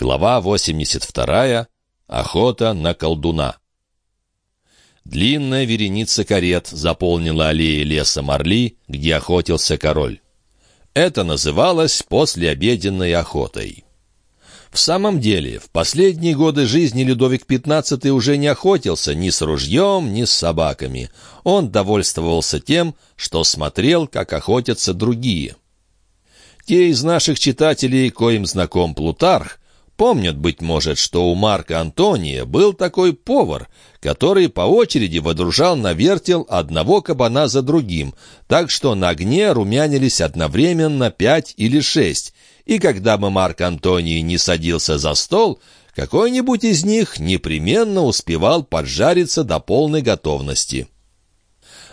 Глава 82. Охота на колдуна. Длинная вереница карет заполнила аллеи леса Марли, где охотился король. Это называлось послеобеденной охотой. В самом деле, в последние годы жизни Людовик XV уже не охотился ни с ружьем, ни с собаками. Он довольствовался тем, что смотрел, как охотятся другие. Те из наших читателей, коим знаком Плутарх, Помнят, быть может, что у Марка Антония был такой повар, который по очереди водружал на вертел одного кабана за другим, так что на огне румянились одновременно пять или шесть, и когда бы Марк Антоний не садился за стол, какой-нибудь из них непременно успевал поджариться до полной готовности.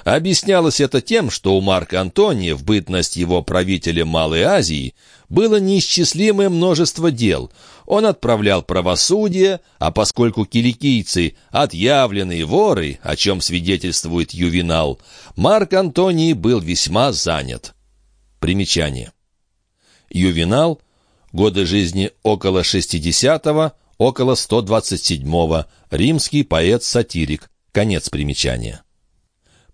Объяснялось это тем, что у Марка Антония в бытность его правителя Малой Азии было неисчислимое множество дел. Он отправлял правосудие, а поскольку киликийцы — отъявленные воры, о чем свидетельствует Ювенал, Марк Антоний был весьма занят. Примечание. Ювенал, годы жизни около 60-го, около 127-го, римский поэт-сатирик, конец примечания.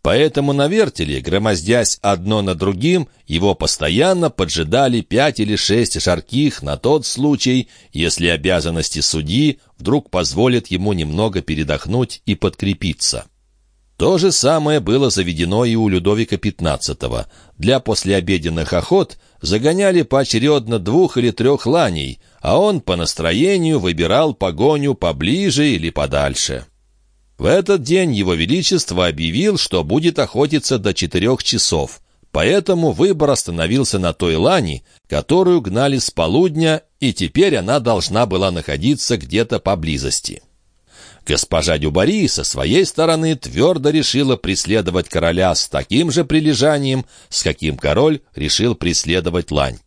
Поэтому на вертеле, громоздясь одно на другим, его постоянно поджидали пять или шесть жарких на тот случай, если обязанности судьи вдруг позволят ему немного передохнуть и подкрепиться. То же самое было заведено и у Людовика XV. Для послеобеденных охот загоняли поочередно двух или трех ланей, а он по настроению выбирал погоню поближе или подальше. В этот день Его Величество объявил, что будет охотиться до четырех часов. Поэтому выбор остановился на той лани, которую гнали с полудня, и теперь она должна была находиться где-то поблизости. Госпожа Дюбари со своей стороны твердо решила преследовать короля с таким же прилежанием, с каким король решил преследовать лань.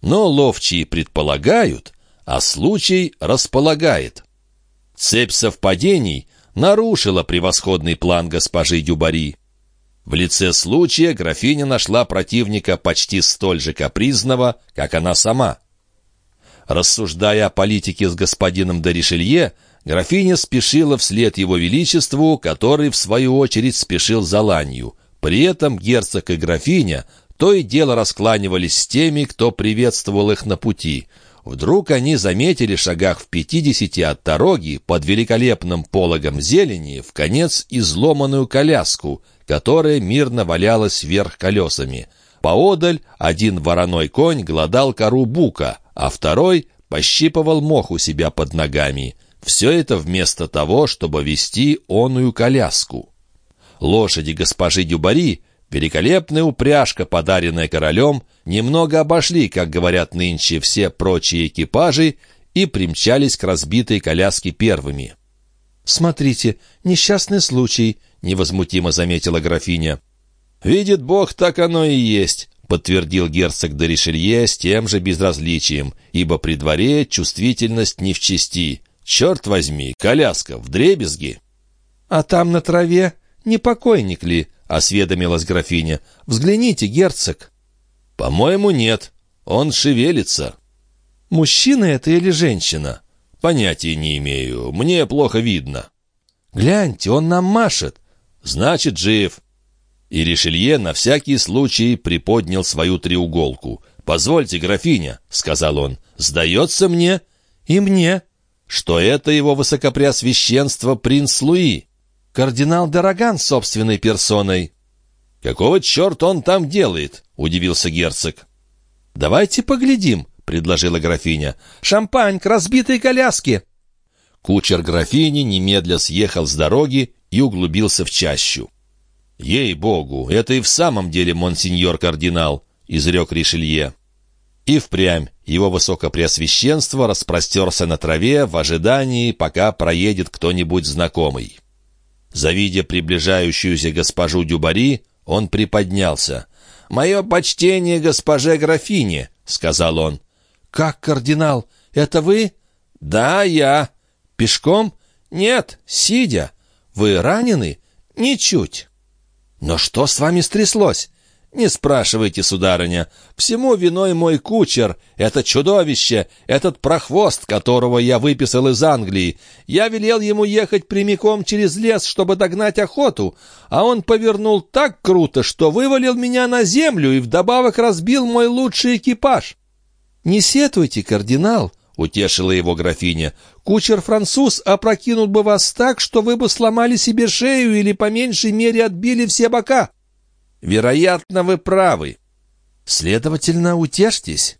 Но ловчие предполагают, а случай располагает. Цепь совпадений нарушила превосходный план госпожи Дюбари. В лице случая графиня нашла противника почти столь же капризного, как она сама. Рассуждая о политике с господином де Ришелье, графиня спешила вслед его величеству, который, в свою очередь, спешил за ланью. При этом герцог и графиня то и дело раскланивались с теми, кто приветствовал их на пути — Вдруг они заметили шагах в пятидесяти от дороги под великолепным пологом зелени в конец изломанную коляску, которая мирно валялась вверх колесами. Поодаль один вороной конь глодал кору бука, а второй пощипывал мох у себя под ногами. Все это вместо того, чтобы вести оную коляску. Лошади госпожи Дюбари Великолепная упряжка, подаренная королем, немного обошли, как говорят нынче, все прочие экипажи и примчались к разбитой коляске первыми. «Смотрите, несчастный случай», — невозмутимо заметила графиня. «Видит Бог, так оно и есть», — подтвердил герцог де Ришелье с тем же безразличием, ибо при дворе чувствительность не в чести. «Черт возьми, коляска в дребезги!» «А там на траве не покойник ли?» — осведомилась графиня. «Взгляните, герцог». «По-моему, нет. Он шевелится». «Мужчина это или женщина?» «Понятия не имею. Мне плохо видно». «Гляньте, он нам машет». «Значит, жив». И Ришелье на всякий случай приподнял свою треуголку. «Позвольте, графиня», — сказал он, — «сдается мне...» «И мне...» «Что это его высокопреосвященство принц Луи?» Кардинал Дороган собственной персоной». «Какого черта он там делает?» — удивился герцог. «Давайте поглядим», — предложила графиня. «Шампань к разбитой коляске». Кучер графини немедля съехал с дороги и углубился в чащу. «Ей-богу, это и в самом деле монсеньор кардинал», — изрек Ришелье. И впрямь его высокопреосвященство распростерся на траве в ожидании, пока проедет кто-нибудь знакомый. Завидя приближающуюся госпожу Дюбари, он приподнялся. «Мое почтение госпоже графине», — сказал он. «Как, кардинал, это вы?» «Да, я». «Пешком?» «Нет, сидя». «Вы ранены?» «Ничуть». «Но что с вами стряслось?» «Не спрашивайте, сударыня. Всему виной мой кучер, это чудовище, этот прохвост, которого я выписал из Англии. Я велел ему ехать прямиком через лес, чтобы догнать охоту, а он повернул так круто, что вывалил меня на землю и вдобавок разбил мой лучший экипаж». «Не сетуйте, кардинал», — утешила его графиня. «Кучер-француз опрокинул бы вас так, что вы бы сломали себе шею или по меньшей мере отбили все бока». Вероятно, вы правы. Следовательно, утешьтесь.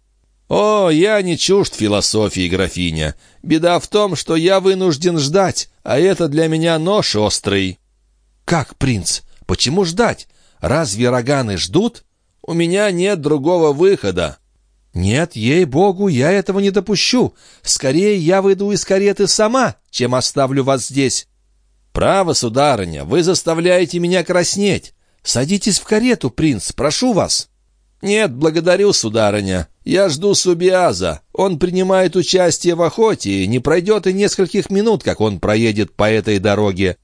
О, я не чужд философии, графиня. Беда в том, что я вынужден ждать, а это для меня нож острый. Как, принц? Почему ждать? Разве роганы ждут? У меня нет другого выхода. «Нет, ей-богу, я этого не допущу. Скорее я выйду из кареты сама, чем оставлю вас здесь». «Право, сударыня, вы заставляете меня краснеть. «Садитесь в карету, принц, прошу вас». «Нет, благодарю, сударыня. Я жду Субиаза. Он принимает участие в охоте, и не пройдет и нескольких минут, как он проедет по этой дороге».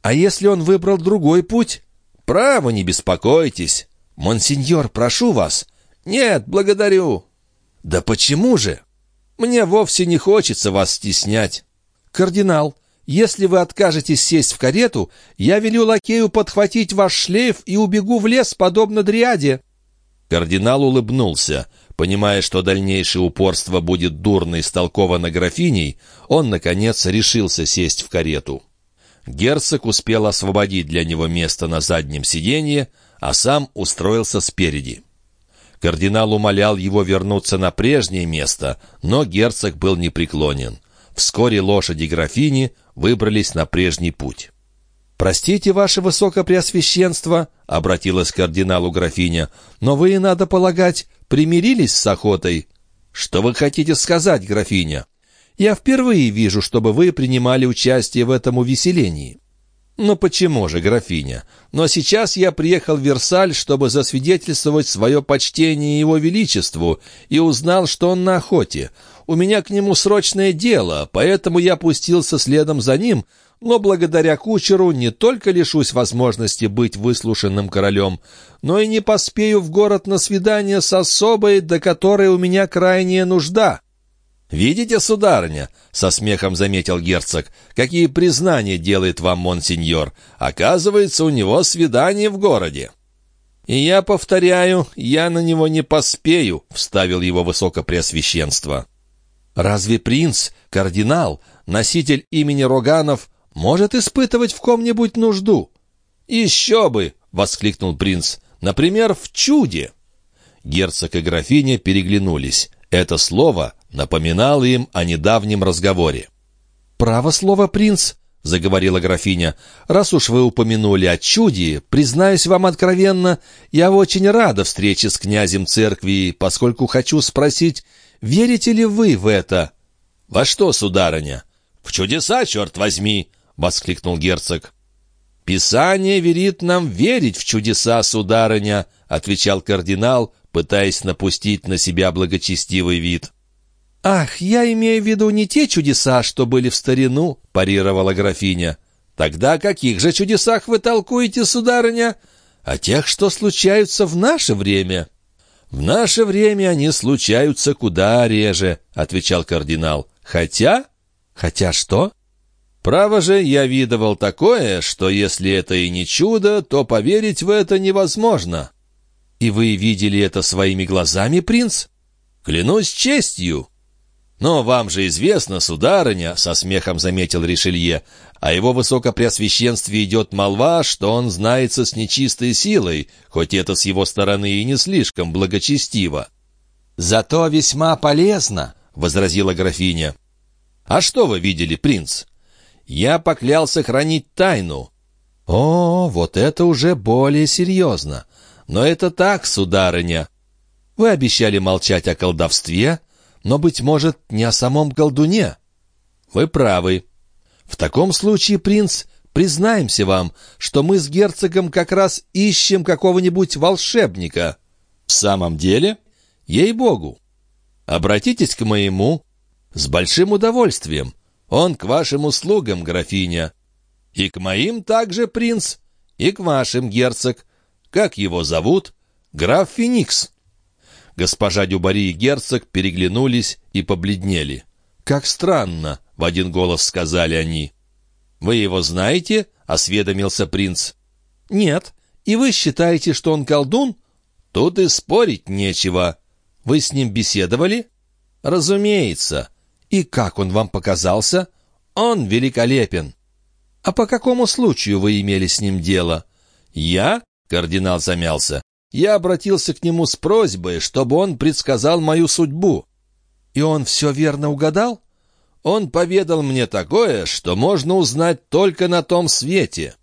«А если он выбрал другой путь?» «Право, не беспокойтесь». «Монсеньор, прошу вас». «Нет, благодарю». «Да почему же?» «Мне вовсе не хочется вас стеснять». «Кардинал, если вы откажетесь сесть в карету, я велю лакею подхватить ваш шлейф и убегу в лес, подобно дриаде». Кардинал улыбнулся. Понимая, что дальнейшее упорство будет дурно истолковано графиней, он, наконец, решился сесть в карету. Герцог успел освободить для него место на заднем сиденье, а сам устроился спереди. Кардинал умолял его вернуться на прежнее место, но герцог был непреклонен. Вскоре лошади графини выбрались на прежний путь. «Простите, ваше высокопреосвященство», — обратилась к кардиналу графиня, «но вы, надо полагать, примирились с охотой». «Что вы хотите сказать, графиня?» «Я впервые вижу, чтобы вы принимали участие в этом увеселении». «Ну почему же, графиня? Но сейчас я приехал в Версаль, чтобы засвидетельствовать свое почтение его величеству, и узнал, что он на охоте. У меня к нему срочное дело, поэтому я пустился следом за ним, но благодаря кучеру не только лишусь возможности быть выслушанным королем, но и не поспею в город на свидание с особой, до которой у меня крайняя нужда». «Видите, сударыня?» — со смехом заметил герцог. «Какие признания делает вам монсеньор? Оказывается, у него свидание в городе». «И я повторяю, я на него не поспею», — вставил его высокопреосвященство. «Разве принц, кардинал, носитель имени Роганов, может испытывать в ком-нибудь нужду?» «Еще бы!» — воскликнул принц. «Например, в чуде!» Герцог и графиня переглянулись. Это слово напоминало им о недавнем разговоре. «Право слово, принц», — заговорила графиня, — «раз уж вы упомянули о чуде, признаюсь вам откровенно, я очень рада встрече с князем церкви, поскольку хочу спросить, верите ли вы в это?» «Во что, сударыня?» «В чудеса, черт возьми!» — воскликнул герцог. «Писание верит нам верить в чудеса, сударыня», — отвечал кардинал, пытаясь напустить на себя благочестивый вид. «Ах, я имею в виду не те чудеса, что были в старину», — парировала графиня. «Тогда о каких же чудесах вы толкуете, сударыня?» «О тех, что случаются в наше время». «В наше время они случаются куда реже», — отвечал кардинал. «Хотя...» «Хотя что?» «Право же, я видывал такое, что если это и не чудо, то поверить в это невозможно». «И вы видели это своими глазами, принц?» «Клянусь честью!» «Но вам же известно, сударыня», — со смехом заметил Ришелье, «о его высокопреосвященстве идет молва, что он знается с нечистой силой, хоть это с его стороны и не слишком благочестиво». «Зато весьма полезно», — возразила графиня. «А что вы видели, принц?» «Я поклялся хранить тайну». «О, вот это уже более серьезно. Но это так, сударыня. Вы обещали молчать о колдовстве, но, быть может, не о самом колдуне. Вы правы. В таком случае, принц, признаемся вам, что мы с герцогом как раз ищем какого-нибудь волшебника. В самом деле? Ей-богу. Обратитесь к моему. С большим удовольствием. Он к вашим услугам, графиня. И к моим также, принц, и к вашим, герцог. Как его зовут? граф Феникс». Госпожа Дюбари и герцог переглянулись и побледнели. «Как странно!» — в один голос сказали они. «Вы его знаете?» — осведомился принц. «Нет. И вы считаете, что он колдун?» «Тут и спорить нечего. Вы с ним беседовали?» «Разумеется. И как он вам показался?» «Он великолепен». «А по какому случаю вы имели с ним дело?» «Я?» — кардинал замялся. «Я обратился к нему с просьбой, чтобы он предсказал мою судьбу». «И он все верно угадал?» «Он поведал мне такое, что можно узнать только на том свете».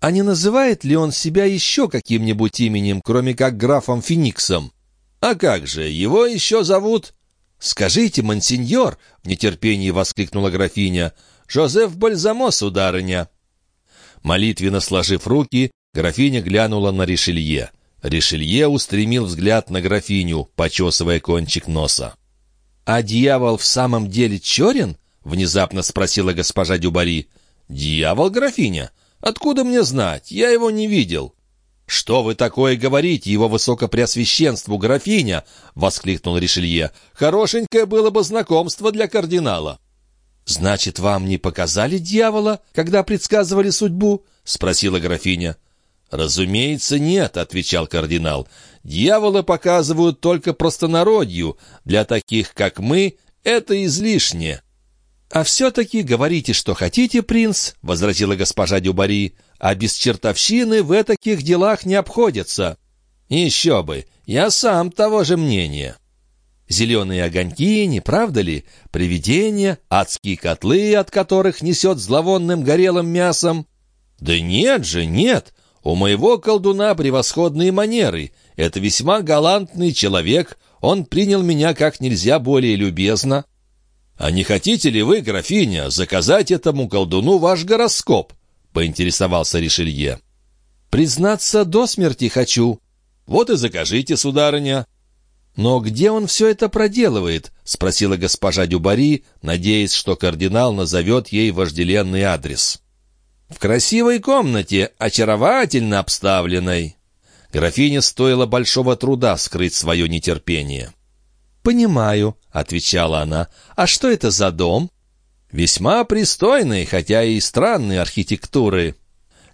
«А не называет ли он себя еще каким-нибудь именем, кроме как графом Фениксом?» «А как же, его еще зовут...» «Скажите, мансиньор!» — в нетерпении воскликнула графиня. «Жозеф Бальзамо, сударыня!» Молитвенно сложив руки, графиня глянула на Ришелье. Ришелье устремил взгляд на графиню, почесывая кончик носа. «А дьявол в самом деле черен?» — внезапно спросила госпожа Дюбари. «Дьявол, графиня? Откуда мне знать? Я его не видел». «Что вы такое говорите, его высокопреосвященству, графиня?» — воскликнул Ришелье. «Хорошенькое было бы знакомство для кардинала». «Значит, вам не показали дьявола, когда предсказывали судьбу?» — спросила графиня. «Разумеется, нет», — отвечал кардинал. «Дьявола показывают только простонародью. Для таких, как мы, это излишне». «А все-таки говорите, что хотите, принц», — возразила госпожа Дюбари, «а без чертовщины в таких делах не обходятся». «Еще бы! Я сам того же мнения». Зеленые огоньки, не правда ли? Привидения, адские котлы, от которых несет зловонным горелым мясом. Да нет же, нет. У моего колдуна превосходные манеры. Это весьма галантный человек. Он принял меня как нельзя более любезно. «А не хотите ли вы, графиня, заказать этому колдуну ваш гороскоп?» — поинтересовался Ришелье. «Признаться, до смерти хочу». «Вот и закажите, сударыня». «Но где он все это проделывает?» — спросила госпожа Дюбари, надеясь, что кардинал назовет ей вожделенный адрес. «В красивой комнате, очаровательно обставленной». Графине стоило большого труда скрыть свое нетерпение. «Понимаю», — отвечала она. «А что это за дом?» «Весьма пристойный, хотя и странной архитектуры».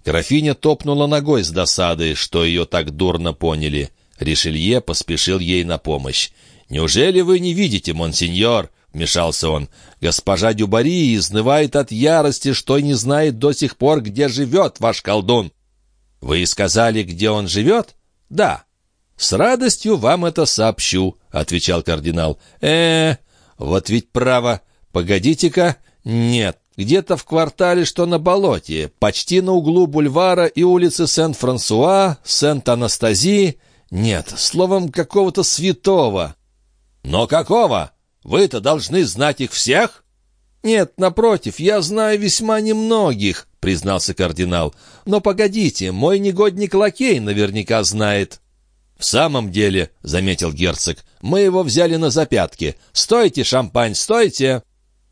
Графиня топнула ногой с досады, что ее так дурно поняли. Ришелье поспешил ей на помощь. «Неужели вы не видите, монсеньор?» — вмешался он. «Госпожа Дюбари изнывает от ярости, что не знает до сих пор, где живет ваш колдун». «Вы сказали, где он живет?» «Да». «С радостью вам это сообщу», — отвечал кардинал. э вот ведь право. Погодите-ка. Нет, где-то в квартале, что на болоте, почти на углу бульвара и улицы Сент-Франсуа, Сент-Анастазии. Нет, словом, какого-то святого». «Но какого? Вы-то должны знать их всех?» «Нет, напротив, я знаю весьма немногих», — признался кардинал. «Но погодите, мой негодник Лакей наверняка знает». «В самом деле», — заметил герцог, — «мы его взяли на запятки. Стойте, шампань, стойте!»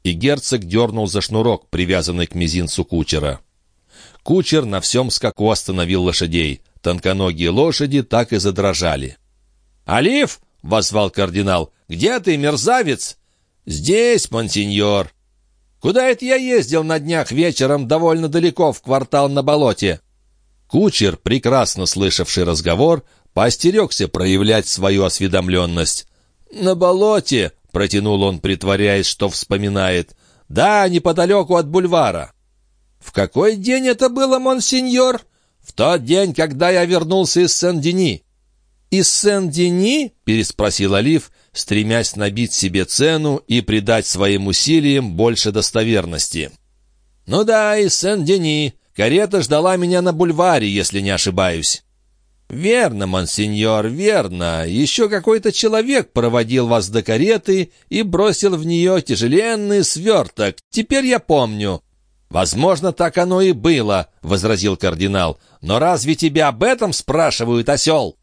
И герцог дернул за шнурок, привязанный к мизинцу кучера. Кучер на всем скаку остановил лошадей. Тонконогие лошади так и задрожали. «Олив!» — возвал кардинал. «Где ты, мерзавец?» «Здесь, монсеньор». «Куда это я ездил на днях вечером довольно далеко, в квартал на болоте?» Кучер, прекрасно слышавший разговор, поостерегся проявлять свою осведомленность. «На болоте», — протянул он, притворяясь, что вспоминает. «Да, неподалеку от бульвара». «В какой день это было, монсеньор?» «В тот день, когда я вернулся из Сен-Дени». «Из Сен-Дени?» — переспросил Олив, стремясь набить себе цену и придать своим усилиям больше достоверности. «Ну да, из Сен-Дени. Карета ждала меня на бульваре, если не ошибаюсь». «Верно, монсеньор, верно. Еще какой-то человек проводил вас до кареты и бросил в нее тяжеленный сверток. Теперь я помню». «Возможно, так оно и было», — возразил кардинал. «Но разве тебя об этом спрашивают, осел?»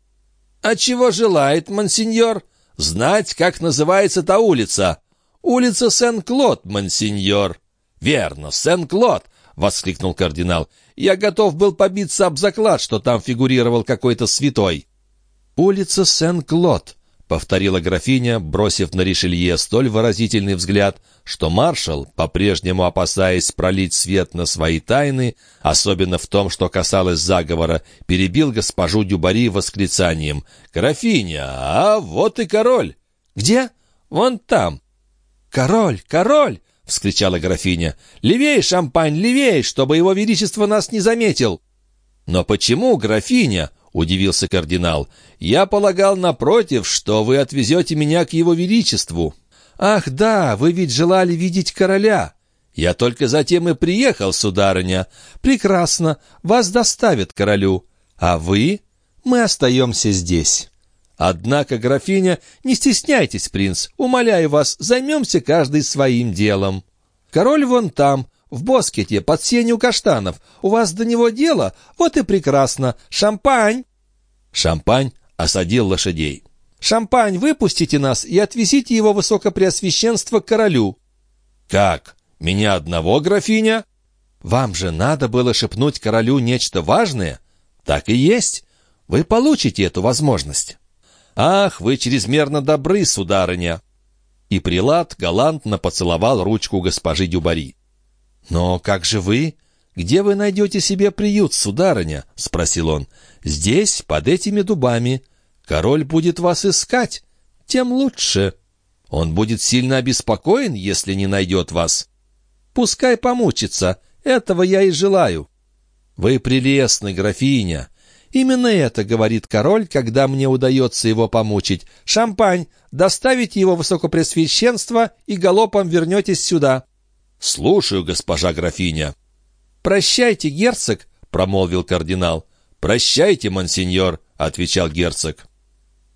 «А чего желает, монсеньор? Знать, как называется та улица?» «Улица Сен-Клод, монсеньор». «Верно, Сен-Клод воскликнул кардинал. «Я готов был побиться об заклад, что там фигурировал какой-то святой». «Улица Сен-Клод», — повторила графиня, бросив на Ришелье столь выразительный взгляд, что маршал, по-прежнему опасаясь пролить свет на свои тайны, особенно в том, что касалось заговора, перебил госпожу Дюбари восклицанием «Графиня, а вот и король!» «Где?» «Вон там!» «Король! Король!» — вскричала графиня. «Левей, шампань, левей, чтобы его величество нас не заметил!» «Но почему, графиня?» — удивился кардинал. «Я полагал, напротив, что вы отвезете меня к его величеству». «Ах, да, вы ведь желали видеть короля!» «Я только затем и приехал, сударыня». «Прекрасно, вас доставят королю. А вы?» «Мы остаемся здесь». «Однако, графиня, не стесняйтесь, принц, умоляю вас, займемся каждый своим делом. Король вон там, в Боскете, под сенью каштанов. У вас до него дело? Вот и прекрасно. Шампань!» Шампань осадил лошадей. «Шампань, выпустите нас и отвезите его высокопреосвященство к королю». «Как? Меня одного, графиня?» «Вам же надо было шепнуть королю нечто важное?» «Так и есть. Вы получите эту возможность». «Ах, вы чрезмерно добры, сударыня!» И прилад галантно поцеловал ручку госпожи Дюбари. «Но как же вы? Где вы найдете себе приют, сударыня?» — спросил он. «Здесь, под этими дубами. Король будет вас искать. Тем лучше. Он будет сильно обеспокоен, если не найдет вас. Пускай помучится. Этого я и желаю». «Вы прелестны, графиня. Именно это говорит король, когда мне удается его помучить. Шампань, доставите его высокопресвященство и галопом вернетесь сюда». «Слушаю, госпожа графиня». «Прощайте, герцог», — промолвил кардинал. «Прощайте, монсеньор», — отвечал герцог.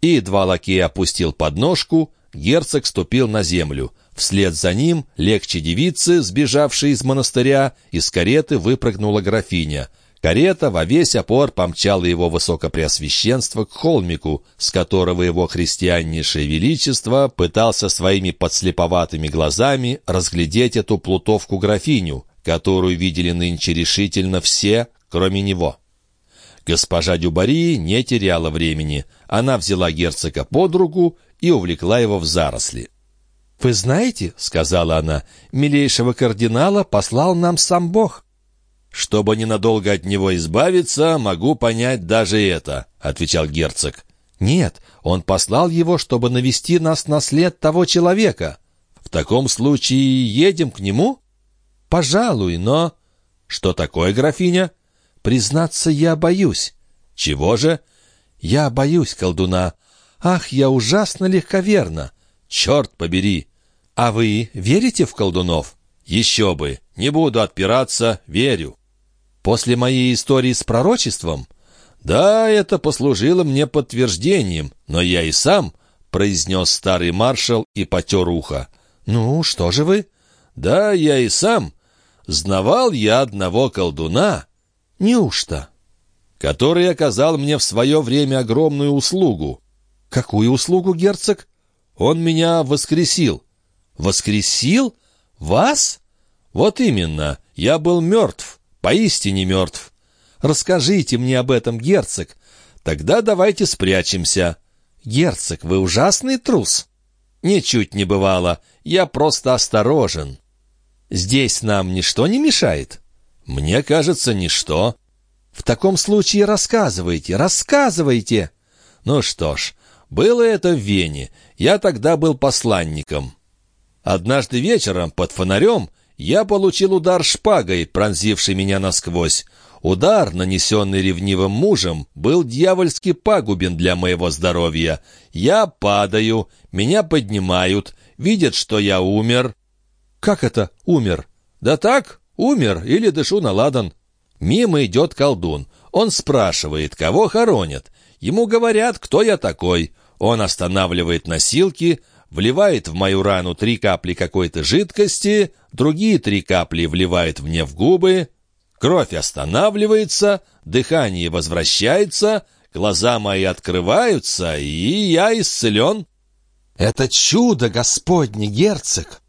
И едва лакей опустил подножку, герцог ступил на землю. Вслед за ним, легче девицы, сбежавшей из монастыря, из кареты выпрыгнула графиня — Карета во весь опор помчала его высокопреосвященство к холмику, с которого его христианнейшее величество пытался своими подслеповатыми глазами разглядеть эту плутовку-графиню, которую видели нынче решительно все, кроме него. Госпожа Дюбари не теряла времени. Она взяла герцога под руку и увлекла его в заросли. «Вы знаете, — сказала она, — милейшего кардинала послал нам сам Бог». «Чтобы ненадолго от него избавиться, могу понять даже это», — отвечал герцог. «Нет, он послал его, чтобы навести нас на след того человека. В таком случае едем к нему?» «Пожалуй, но...» «Что такое, графиня?» «Признаться, я боюсь». «Чего же?» «Я боюсь колдуна. Ах, я ужасно легковерна. Черт побери!» «А вы верите в колдунов?» «Еще бы! Не буду отпираться, верю». После моей истории с пророчеством? Да, это послужило мне подтверждением, но я и сам, — произнес старый маршал и потер ухо. Ну, что же вы? Да, я и сам. Знавал я одного колдуна. Неужто? Который оказал мне в свое время огромную услугу. Какую услугу, герцог? Он меня воскресил. Воскресил? Вас? Вот именно, я был мертв поистине мертв. Расскажите мне об этом, герцог. Тогда давайте спрячемся. Герцог, вы ужасный трус. Ничуть не бывало. Я просто осторожен. Здесь нам ничто не мешает? Мне кажется, ничто. В таком случае рассказывайте, рассказывайте. Ну что ж, было это в Вене. Я тогда был посланником. Однажды вечером под фонарем я получил удар шпагой, пронзивший меня насквозь. Удар, нанесенный ревнивым мужем, был дьявольски пагубен для моего здоровья. Я падаю, меня поднимают, видят, что я умер. Как это умер? Да так, умер или дышу на ладан. Мимо идет колдун. Он спрашивает, кого хоронят. Ему говорят, кто я такой. Он останавливает носилки, вливает в мою рану три капли какой-то жидкости, другие три капли вливает мне в губы, кровь останавливается, дыхание возвращается, глаза мои открываются, и я исцелен. Это чудо, Господне, герцог!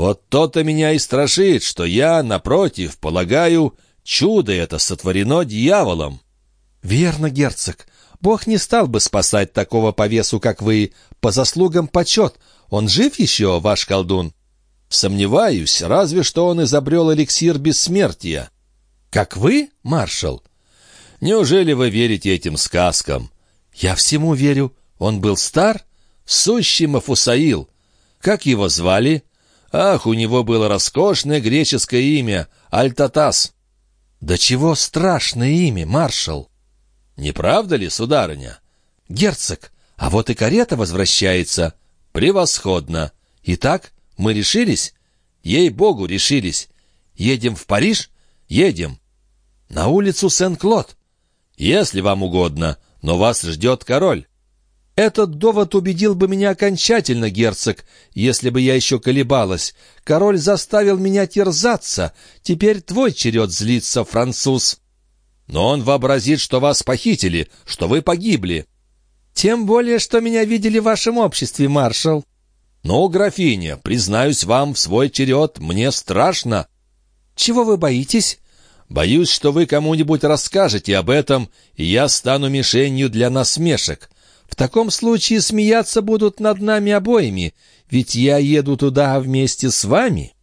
Вот то-то меня и страшит, что я, напротив, полагаю, чудо это сотворено дьяволом. Верно, герцог, Бог не стал бы спасать такого по весу, как вы. По заслугам почет. Он жив еще, ваш колдун?» «Сомневаюсь, разве что он изобрел эликсир бессмертия». «Как вы, маршал?» «Неужели вы верите этим сказкам?» «Я всему верю. Он был стар?» «Сущий Мафусаил. Как его звали?» «Ах, у него было роскошное греческое имя — Альтатас». «Да чего страшное имя, маршал!» «Не правда ли, сударыня?» «Герцог, а вот и карета возвращается». «Превосходно! Итак, мы решились?» «Ей-богу, решились! Едем в Париж?» «Едем!» «На улицу Сен-Клод?» «Если вам угодно, но вас ждет король». Этот довод убедил бы меня окончательно, герцог, если бы я еще колебалась. Король заставил меня терзаться. Теперь твой черед злиться, француз. Но он вообразит, что вас похитили, что вы погибли. Тем более, что меня видели в вашем обществе, маршал. Но, графиня, признаюсь вам, в свой черед мне страшно. Чего вы боитесь? Боюсь, что вы кому-нибудь расскажете об этом, и я стану мишенью для насмешек. Таком случае смеяться будут над нами обоими, ведь я еду туда вместе с вами».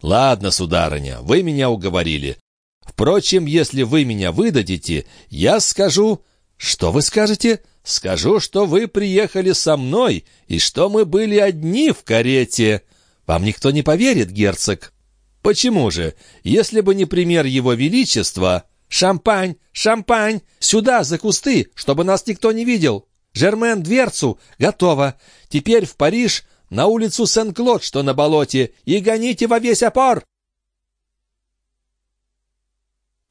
«Ладно, сударыня, вы меня уговорили. Впрочем, если вы меня выдадите, я скажу...» «Что вы скажете?» «Скажу, что вы приехали со мной, и что мы были одни в карете». «Вам никто не поверит, герцог». «Почему же? Если бы не пример его величества...» «Шампань! Шампань! Сюда, за кусты, чтобы нас никто не видел!» Жермен, дверцу! Готово! Теперь в Париж, на улицу Сен-Клод, что на болоте, и гоните во весь опор!»